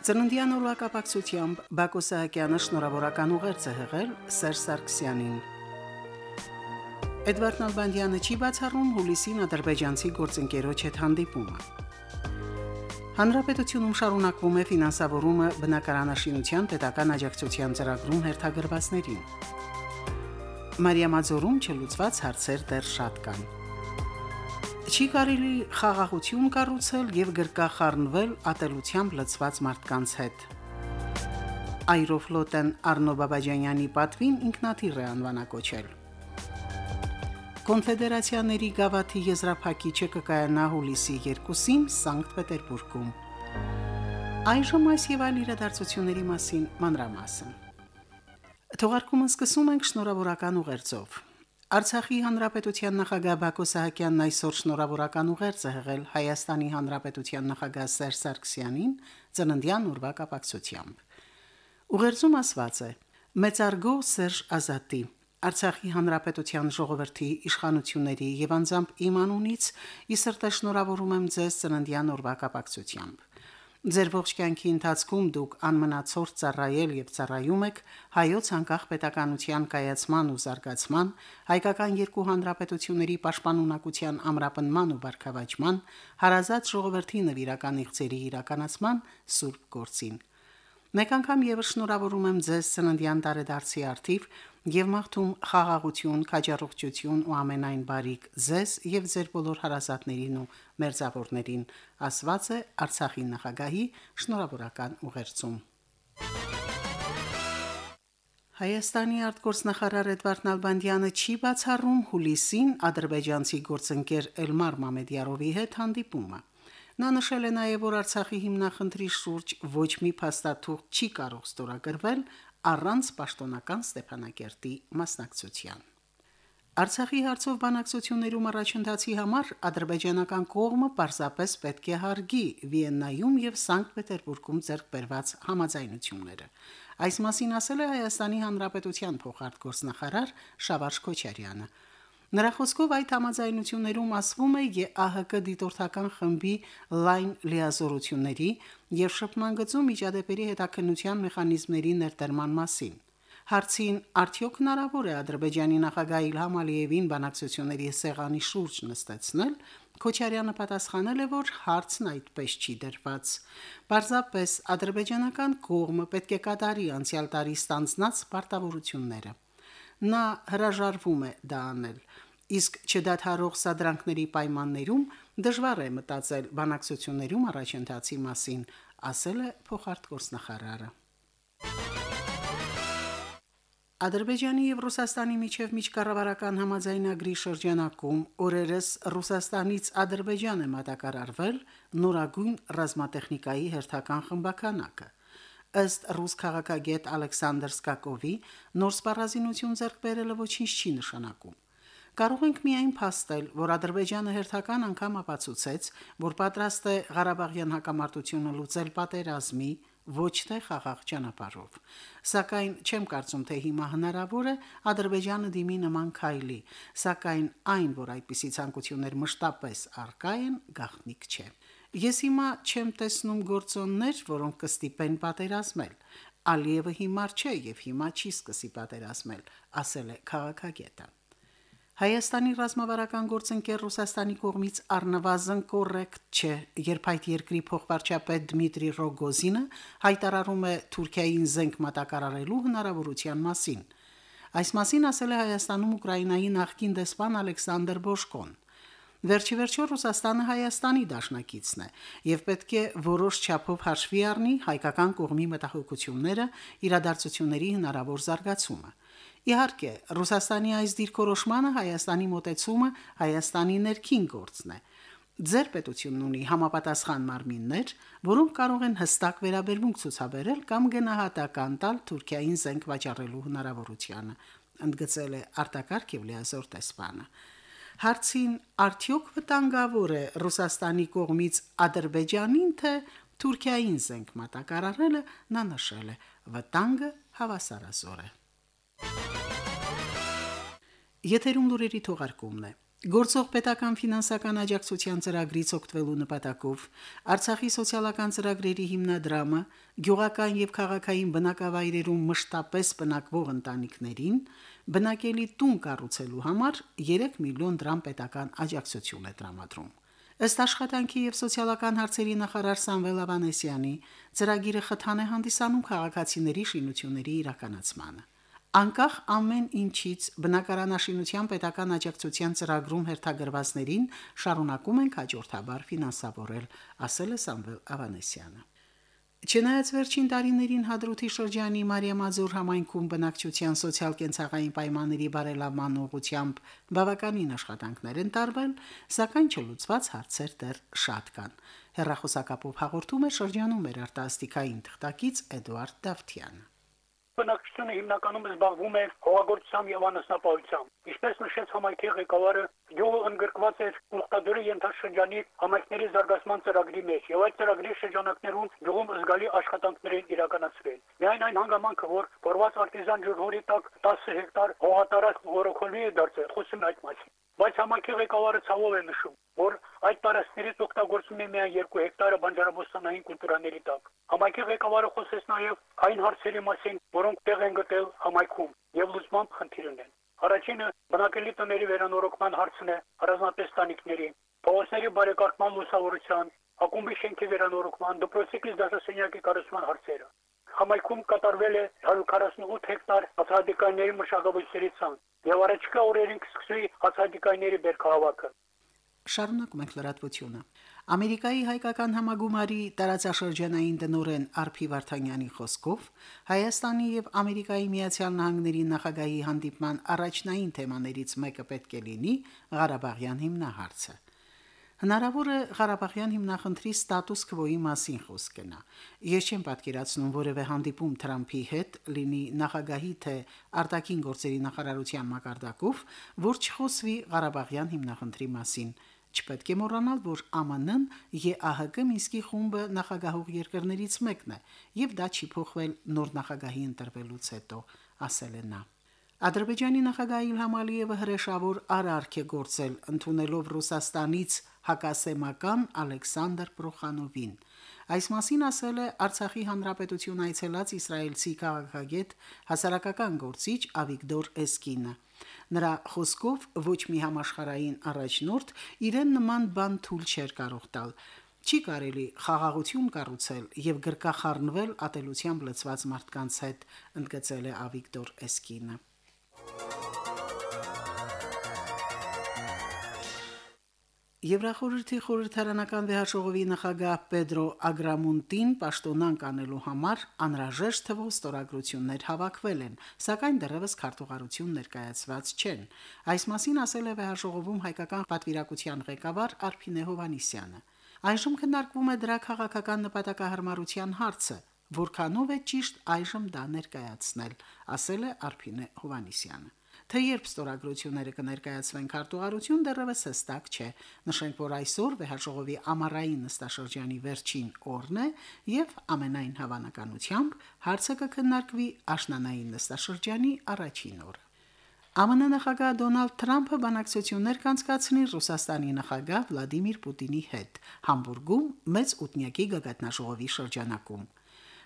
Ծննդյան օրվա կապակցությամբ Բակո Սահակյանը շնորհավորական ուղերձ է հղել Սերժ Սարգսյանին։ Էդվարդ Նալբանդյանը չի բացառում հուլիսին ադրբեջանցի գործընկերոջ հետ հանդիպումը։ Հանրապետությունում շարունակվում է ֆինանսավորումը բնակարանաշինության պետական աջակցության ծրագրում հերթագրվածներին։ Մարիամաձորում չլուծված հարցեր դեռ շատ կան։ Չի կարելի խաղաղություն կառուցել եւ գրկախառնվել ատելությամբ լցված մարդկանց հետ։ Այրոֆլոտեն Արնո Բաբաջանյանի պատվին ինքնաթիռ է անվանակոչել։ Կոնֆեդերացիաների գավաթի եզրափակիչը կկայանա հուլիսի 2-ին Սանկտ Պետերբուրգում։ Այժմ այս եւ այլ իրադարձությունների մասին մանրամասն։ Թողարկումը սկսում ենք շնորհավորական ուղերձով։ Արցախի հանրապետության նախագահ Բակո Սահակյանն այսօր շնորհավորական ուղերձ է հղել Հայաստանի հանրապետության նախագահ Սերժ Սարգսյանին ծննդյան օրվա կապակցությամբ։ Ուղերձում ասված է. Մեծարգո Սերժ Ազատի Արցախի հանրապետության ժողովրդի իշխանությունների եւ անձամբ իմ անունից ի սրտե շնորհավորում եմ ձեզ ծննդյան օրվա կապակցությամբ։ Ձեր ողջ կյանքի ընթացքում դուք անմնացորդ ծառայել եւ ծառայում եք հայոց անկախ պետականության կայացման ու զարգացման, հայկական երկու հանրապետությունների պաշտպանունակության ամրապնման ու բարգավաճման, հարազատ ժողովրդի նվիրական իղձերի իրականացման սուրբ գործին։ Մեկ անգամ եւս շնորհավորում եմ ձեզ ծննդյան տարեդարձի արդիվ եւ մաղթում խաղաղություն, քաջառողջություն ու ամենայն բարիք ձեզ եւ ձեր բոլոր հարազատներին ու մերձավորներին, ասված է Արցախի նախագահի շնորհավորական ուղերձում։ Հայաստանի արտգործնախարար Էդվարդ Նալբանդյանը չի բացառում հուլիսին ադրբեջանցի գործընկեր Էլմար Մամեդյարովի հետ հանդիպումը։ Նա նշել է նաև, որ Արցախի հիմնախնդրի շուրջ ոչ մի փաստաթուղթ չի կարող ստորագրվել առանց պաշտոնական Ստեփանակերտի մասնակցության։ Արցախի հարցով բանակցություններում առաջընթացի համար ադրբեջանական կողմը պարզապես պետք է հարգի Վիեննայում եւ Սանկտ Պետերբուրգում ձեռք բերված համաձայնությունները։ Այս մասին ասել է Հայաստանի Հանրապետության փոխարտգործնախարար Շավարժ Քոչարյանը։ Նրա խոսքով այդ համաձայնություններում ասվում է ԵԱՀԿ դիտորդական խմբի լայն լիազորությունների եւ շփման գծում միջադեպերի հետաքննության մեխանիզմների ներդերման մասին։ Հարցին արդյոք հնարավոր է Ադրբեջանի նախագահ Իլհամ Ալիևին բանակցությունների սեղանի շուրջ նստեցնել, Քոչարյանը պատասխանել է, որ հարցն այդպես չի դրված։ Պարզապես ադրբեջանական կողմը պետք է կատարի անցյալ տարի ստանձնած պարտավորությունները։ Նա հրաժարվում է դա անել իսկ չդադարող սադրանքների պայմաններում դժվար է մտածել բանակցություններում առաջընթացի մասին, ասել է փոխարտգործնախարարը։ Ադրբեջանի եւ Ռուսաստանի միջև միջկառավարական համաձայնագրի շրջանակում օրերս Ռուսաստանից Ադրբեջան է մատակարարվել նորագույն ռազմատեխնիկայի հերթական խմբականակը։ Ըստ ռուս քաղաքագետ Ալեքսանդր Սկակովի, նոր սպառազինություն ձեռք բերելը ոչինչ չի նշանակում։ Կարող ենք միայն փաստել, որ Ադրբեջանը հերթական անգամ ապացուցեց, որ պատրաստ է Ղարաբաղյան հակամարտությունը լուծել պատերազմի ոչ թե խաղաղ ճանապարհով։ Սակայն չեմ կարծում, թե հիմա հնարավոր է Ադրբեջանը դիմի նման քայլի, սակայն այն, որ այդպիսի ցանկություններ մշտապես արկա են, գաղտնիք չէ։ Ես հիմա չեմ տեսնում գործոններ, որոնք կստիպեն պատերազմել։ Ալիևը հիմար չէ եւ հիմա չի սկսի պատերազմել, ասել է քաղաքագետը։ Հայաստանի ռազմավարական գործընկեր Ռուսաստանի կողմից առնվազն կոռեկտ չէ, երբ այդ երկրի փոխվարչապետ Դմիտրի Ռոգոզինը հայտարարում է Թուրքիային զենք մատակարարելու հնարավորության մասին։ Այս մասին ասել է Հայաստանում Ուկրաինայի նախկին դեսպան Ալեքսանդր Բոշկոն։ Վերջի վերջո Ռուսաստանը Հայաստանի դաշնակիցն է եւ պետք է որոշ չափով հաշվի առնի հայկական կողմի մտահոգությունները իրադարձությունների հնարավոր զարգացումը։ Իհարկե, Ռուսաստանի այս դիրքորոշմանը Հայաստանի մոտեցումը Հայաստանի ներքին գործն է։ Ձեր պետությունն ունի համապատասխան մարմիններ, որոնք կարող են հստակ վերաբերմունք ցուցաբերել կամ գնահատական տալ Թուրքիային զենք վաճառելու հնարավորությանը, ընդգծել է արտակարգ եւ լիազոր տեսփանը։ Հարցին արդյոք վտանգավոր է Ռուսաստանի կողմից Ադրբեջանին թե Թուրքիային զենք մատակարարելը նա նշել է. վտանգը հավասարազոր է։ Եթերում լուրերի թողարկումն է։ Գործող պետական ֆինանսական աջակցության ծրագրից օգտվելու նպատակով Արցախի սոցիալական ծրագրերի հիմնադրամը գյուղական եւ քաղաքային բնակավայրերում մշտապես բնակվող ընտանիքներին բնակելի տուն կառուցելու համար 3 միլիոն դրամ պետական աջակցություն է տրամադրում։ Ըստ աշխատանքի եւ սոցիալական հարցերի նախարար Սամվել Ավանեսյանի, ծրագիրը խթան է հանդիսանում քաղաքացիների շինությունների իրականացմանը։ Անկախ ամեն ինչից բնակարանաշինության պետական աջակցության ծրագրում հերթագրվածներին շարունակում ենք հաջորդաբար ֆինանսավորել, ասել է Սամվել Ավանեսյանը։ Չնայած վերջին տարիներին Հադրութի շրջանի Մարիամազոր համայնքում բնակչության սոցիալ-կենցաղային պայմանների բարելավման ուղղությամբ բավականին աշխատանքներ են տարվել, սակայն չլուծված հարցեր դեռ շատ կան։ Հերրախոսակապով հաղորդում է շրջանում մեր արտասթիկային թղթակից Էդուարդ Դավթյանը բնակչությունը հիմնականում զբաղվում է հողագործությամբ եւ անասնապահությամբ։ Ինչպես նշեց համայնքի ղեկավարը, գյուղը ընդգրկված էր Ուխտադրի ենթաշրջանի համայնքների զարգացման ծրագրի մեջ եւ այդ ծրագրի շրջանակներում գյուղում զգալի աշխատանքներ են իրականացվել։ Միայն այն հանգամանքը, որ փորված արտիզան ջուրհորի տակ 10 հեկտար հողատարածք որոքոլի է դարձել, խոսում այդ մասին։ Բայց համայնքի ղեկավարը ցավով է նշում, որ այդ տարածքներից օգտագործում է միայն 2 հեկտարը բանջարաբոստանային կուլտուրաների տակ։ Համայնքի ղեկավարը խոսեց նաև այն հարցերի մասին, որոնք տեղ են գտել համայնքում եւ լուսման խնդիրն են։ Առաջինը բնակելի տների վերանորոգման հարցն է առանձնապես տանիքների, փողոցների բարեկարգման լուսավորության, ակումբի շենքի վերանորոգման, դպրոցիկից դասասենյակի կառուցման հարցերը։ Համայնքում կատարվել է 148 հեկտար հացադիկայների մշակաբույսերի ցանց եւ առաջիկա օրերին կսկսվի հացադիկայների բերքահավաքը։ Շարունակում ենք լրատվությունը։ Ամերիկայի հայկական համագումարի տարածաշրջանային տնօրեն Արփի Վարդանյանի խոսքով Հայաստանի եւ Ամերիկայի Միացյալ Նահանգների նախագահի հանդիպման առաջնային թեմաներից մեկը պետք է լինի Ղարաբաղյան հիմնահարցը։ Հնարավոր է Ղարաբաղյան հիմնախնդրի ստատուս քվոյի մասին խոսք գնա։ Ես չեմ պատկերացնում որևէ հանդիպում Թրամփի հետ լինի նախագահի թե արտաքին գործերի նախարարության մակարդակով, որ չխոսվի Ղարաբաղյան հիմնախնդրի մասին Չպետք է մոռանալ, որ ԱՄՆ-ն ԵԱՀԿ Մինսկի խումբը նախագահող երկրներից մեկն է, եւ դա չի փոխվել նոր նախագահի ընտրվելուց հետո, ասել է նա։ Ադրբեջանի նախագահ Իլհամ Ալիևը հրեշավոր արարք է գործել, ընդունելով Ռուսաստանից հակասեմական Ալեքսանդր Պրոխանովին։ Այս մասին ասել է Արցախի հանրապետություն այցելած իսրայելցի քաղաքագետ հասարակական գործիչ Ավիգդոր Էսկինը։ Նրա խոսքով ոչ մի համաշխարային առաջնորդ իրեն նման բան թույլ չէր կարող տալ։ Չի կարելի խաղաղություն կառուցել եւ գրկախառնվել ատելությամբ լցված մարդկանց հետ, ընդգծել է Ավիկտոր Էսկինը։ Եվրախորհրդի խորհրդարանական վեհաշողովի նախագահ Պեդրո Ագրամունտին պաշտոնան կանելու համար անհրաժեշտ թվով ստորագրություններ հավաքվել են, սակայն դեռևս քարտուղարություն ներկայացված չեն։ Այս մասին ասել է վեհաշողովում հայկական պատվիրակության ղեկավար Արփինե Հովանիսյանը։ Այժմ քննարկվում է դրա քաղաքական նպատակահարմարության հարցը, որքանով է ճիշտ այժմ դա ներկայացնել, ասել է Արփինե Հովանիսյանը թե երբ ստորագրությունները կներկայացվեն քարտուղարություն դեռևս հստակ չէ։ Նշենք, որ այսօր վեհաժողովի ամառային նստաշրջանի վերջին օրն է եւ ամենայն հավանականությամբ հարցը կքննարկվի աշնանային նստաշրջանի առաջին օրը։ ԱՄՆ նախագահ Դոնալդ Թրամփը բանակցություններ կանցկացնի Ռուսաստանի նախագահ Վլադիմիր Պուտինի հետ Համբուրգում մեծ ութնյակի գագաթնաժողովի շրջանակում։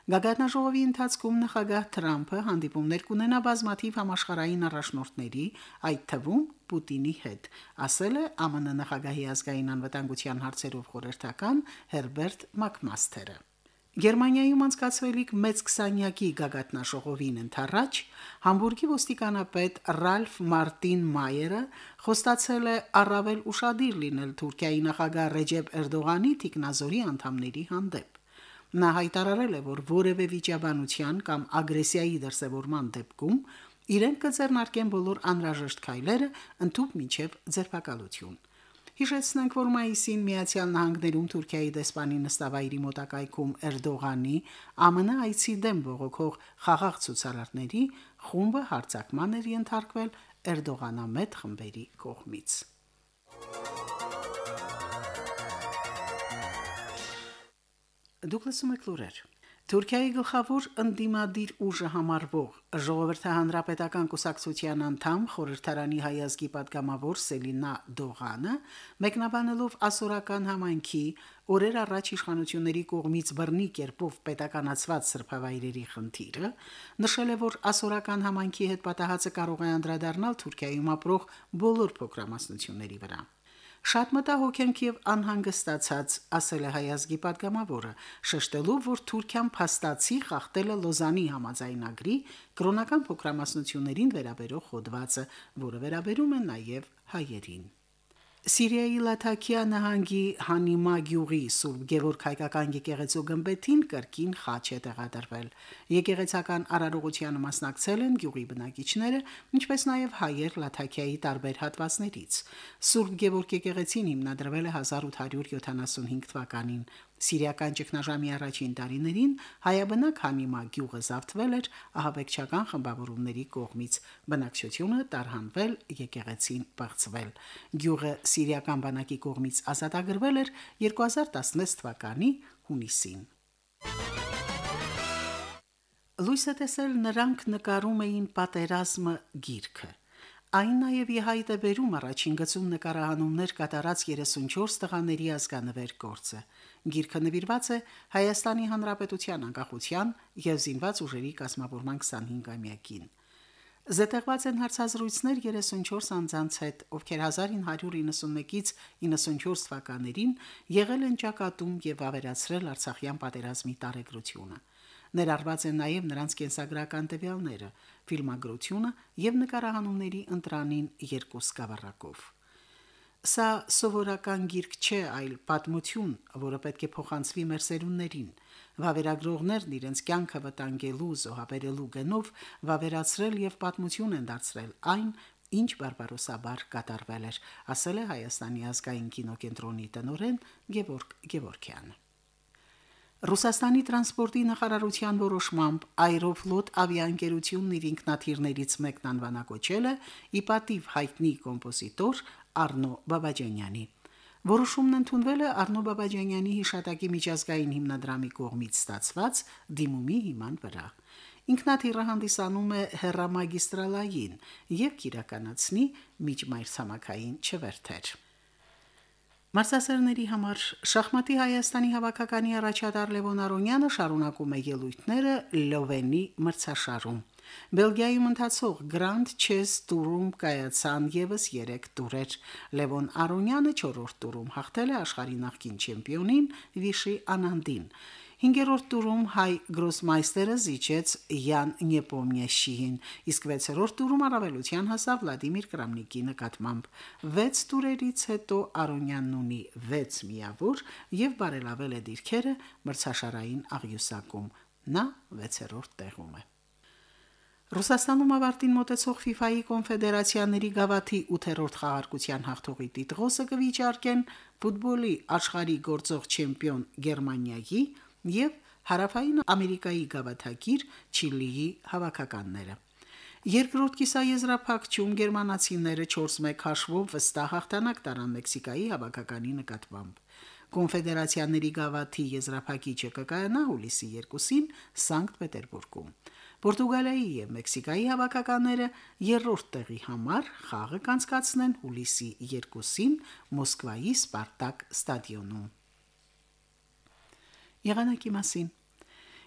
Գագաթնաժողովի ընթացքում նախագահ Թրամփը հանդիպումներ կունենա բազմաթիվ համաշխարհային առաջնորդների, այդ թվում Պուտինի հետ, ասել է ԱՄՆ նախագահի ազգային անվտանգության հարցերով խորհրդական Հերբերտ Մակմասթերը։ Գերմանիայում անցկացվելիք մեծ 20-յակի գագաթնաշողովին ընթառաջ Համբուրգի ոստիկանապետ Ռալֆ Մարտին Մայերը խոստացել է առավել ուշադիր լինել Թուրքիայի նախագահ Ռեջեփ Էրդողանի թիկնազորի անդամների հանդեպ։ Նա հայտարարել է, որ որևէ վիճաբանության կամ ագրեսիայի դրսևորման դեպքում իրենք կձեռնարկեն բոլոր անհրաժեշտ քայլերը ընդཐུպ միջև ձերբակալություն։ Հիշեցնենք, որ մայիսին Միացյալ Նահանգներում Թուրքիայի դեսպանի նստավայրի մոտակայքում Էրդողանի ԱՄՆ այցի դեմ բողոքող խաղաղ ցուցարարների խումբը հարձակման էր ենթարկվել Էրդողանամետ խմբերի կողմից։ Դուք լսում եք լուրեր։ Թուրքիայի գլխավոր ընդդիմադիր ուժը համարվող ժողովրդահանրապետական կուսակցության անդամ խորհրդարանի հայազգի падգամավոր Սելինա Դողանը մեկնաբանելով ասորական համայնքի օրեր առաջ իշխանությունների կողմից բռնի կերպով պետականացված սրբավայրերի խնդիրը, նշել է, որ ասորական համայնքի հետ պատահածը կարող է անդրադառնալ Թուրքիայում ապրող բոլոր փոքրամասնությունների վրա։ Շատ մտահոգենք եւ անհանգստացած, ասել է հայազգի падգամավորը, շեշտելով, որ Թուրքիան փաստացի խախտել է Լոզանի համաձայնագրի կրոնական փոքրամասնություններին վերաբերող հոդվածը, որը վերաբերում է նաեւ հայերին։ Սիրիայի Լաթաքիա նահանգի Հանիմա գյուղի Սուրբ Գևորգ հայկական եկեղեցու գմբեթին կրկին խաչ է տեղադրվել։ Եկեղեցական արարողությանը մասնակցել են գյուղի բնակիչները, ինչպես նաև հայեր Լաթաքիայի տարբեր հատվածներից։ Սուրբ Գևորգ եկեղեցին հիմնադրվել է 1875 թվականին։ Սիրիական ճգնաժամի առաջին տարիներին հայաբնակ Հանիմա գյուղը զավթվել էր ահաբեկչական խմբավորումների կողմից։ Բնակչությունը տարհանվել, եկեղեցին բացվել։ Գյուղը սիրիական բանակի կողմից ազատագրվել էր 2016 թվականի հունիսին։ Լույսը տեսել նրանք նկարում էին պատերազմը գիրքը։ Այն նաև իհայտ է վերում առաջին գծում նկարահանումներ կատարած 34 տղաների ազգանվեր գործը։ Գիրքը նվիրված է Հայաստանի Հանրապետության անկախության եւ զինված ուժերի կազմավորման 25-ամյակին։ Զետեղված են հարցազրույցներ 34 անձանց հետ, ովքեր 1991-ից 94 թվականներին եղել են ճակատում եւ ավերացրել Արցախյան պատերազմի տարեգրությունը։ Ներառված են նաև նրանց կենսագրական տվյալները, ֆիլմագրությունը եւ նկարահանումների ընտրանին երկու սկավառակով։ Սա սովորական գիրք չէ, այլ պատմություն, որը պետք է փոխանցվի մեր սերունդներին։ Վավերագրողներն իրենց կյանքը վտանգելու, զոհաբերելու գնով վավերացրել եւ պատմություն են դարձրել այն, ինչ բարբարոսաբար կատարվել էր, ասել է Հայաստանի ազգային կինոկենտրոնի տնօրեն Գևորգ Գևորքյանը։ Ռուսաստանի տրանսպորտի նախարարության որոշմամբ Aeroflot ավիաընկերությունն իր ինքնաթիռներից մեկն անվանակոչել է ի պատիվ հայտնի կոմպոզիտոր Արնո Բաբաջանյանի։ Որոշումն ընդունվել է Արնո Բաբաջանյանի հիշատակի միջազգային հիմնադրամի կողմից ստացված դիմումի հիման վրա։ Ինքնաթիռը հանդիսանում է հերամագիստրալային եւ կիրականացնի միջմայրցամաքային չվերթեր։ Մարսասերների համար շախմատի Հայաստանի հավաքականի առաջատար Լևոն Արոնյանը շարունակում է ելույթները Լովենի մրցաշարում։ Բելգիայում ընթացող Grand Chess Tour-ում կայացան եւս 3 տուրեր։ Լևոն Արոնյանը 4-րդ տուրում հաղթել է աշխարհի նախկին չեմպիոնին Վիշի Անանդին։ 5-րդ տուրում հայ գրոսմայստերը զիջեց Յան Նեպոմյաշին, իսկ 6-րդ տուրում առավելության հասավ Վլադիմիր Կրամնիկի նկատմամբ։ 6 տուրերից հետո Արոնյանն ունի 6 միավոր եւ բարելավել է դիրքերը մրցաշարային աղյուսակում։ Նա 6-րդ տեղում է։ Ռուսաստանում ավարտին մոտեցող FIFA-ի կոնֆեդերացիաների գավաթի 8-րդ խաղարկության հաղթողի տիտղոսը կվիճարկեն ֆուտբոլի աշխարհի գործող չեմպիոն Գերմանիայի եւ Հարավային Ամերիկայի գավաթակիր Չիլիի հավաքականները։ Երկրորդ կիսաեզրափակչում գերմանացիները 4-1 հաշվով վստահ հաղթանակ տարան Մեքսիկայի հավաքականի նկատմամբ։ Կոնֆեդերացիաների գավաթի եզրափակիչը կկայանա հուլիսի 2-ին Սանկտ Պետերբուրգում։ Պորտուգալիայի եւ Մեքսիկայի հավաքականները երրորդ տեղի համար խաղը կանցկացնեն հուլիսի 2-ին Մոսկվայի Սպարտակ ստադիոնում։ Եղանակի մասին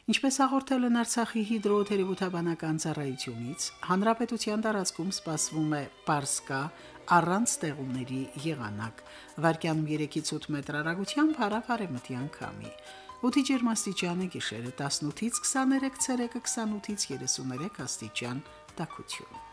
Ինչպես հաղորդել են Արցախի հիդրոթերապևտաբանական ծառայությունից, հանրապետության տարածքում սպասվում է պարսկա առանց ստեղումների եղանակ։ Վարկյանում 3-ից 8 մետր հեռագությամբ հարավ-արևմտյան քամի։ Օդի ջերմաստիճանը գիշերը 18-ից 23, ցերեկը 28-ից 33 աստիճան տաքություն։